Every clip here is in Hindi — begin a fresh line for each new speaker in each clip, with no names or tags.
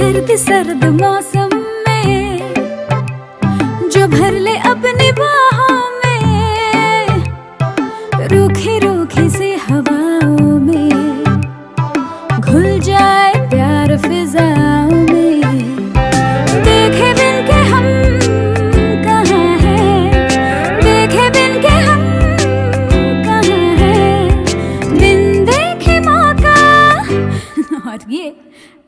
सर्द सर्द मौसम में, जो भर ले अपनी बाहों में, रूखी रूखी सी हवाओं में, घुल जाए प्यार फिजाओं में। देखे बिन के हम कहाँ हैं, देखे बिन के हम कहाँ हैं, बिन देखे मौका। और ये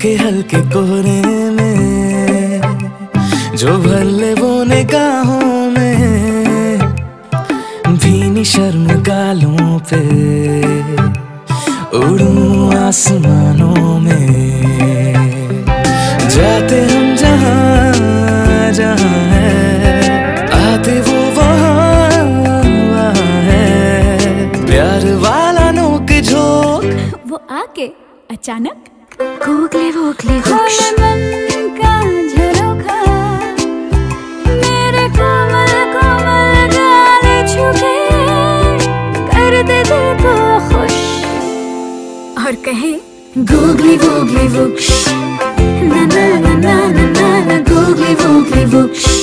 हल्के हल्के कोहरे में, जो भर ले वो निगाहों में, भीनी शर्म गालों पे उड़ूं आसमानों में। जाते हम जहाँ जहाँ है, आते वो वहाँ वहाँ है। प्यार वाला नोक झोंक।
वो आके अचानक
Whoosh
खोले मन का झरोखा मेरे कोमल कोमल गाल छुके कर दे दिल को खुश और कहे
woogly whoosh Na na na na na na na Googly woogly whoosh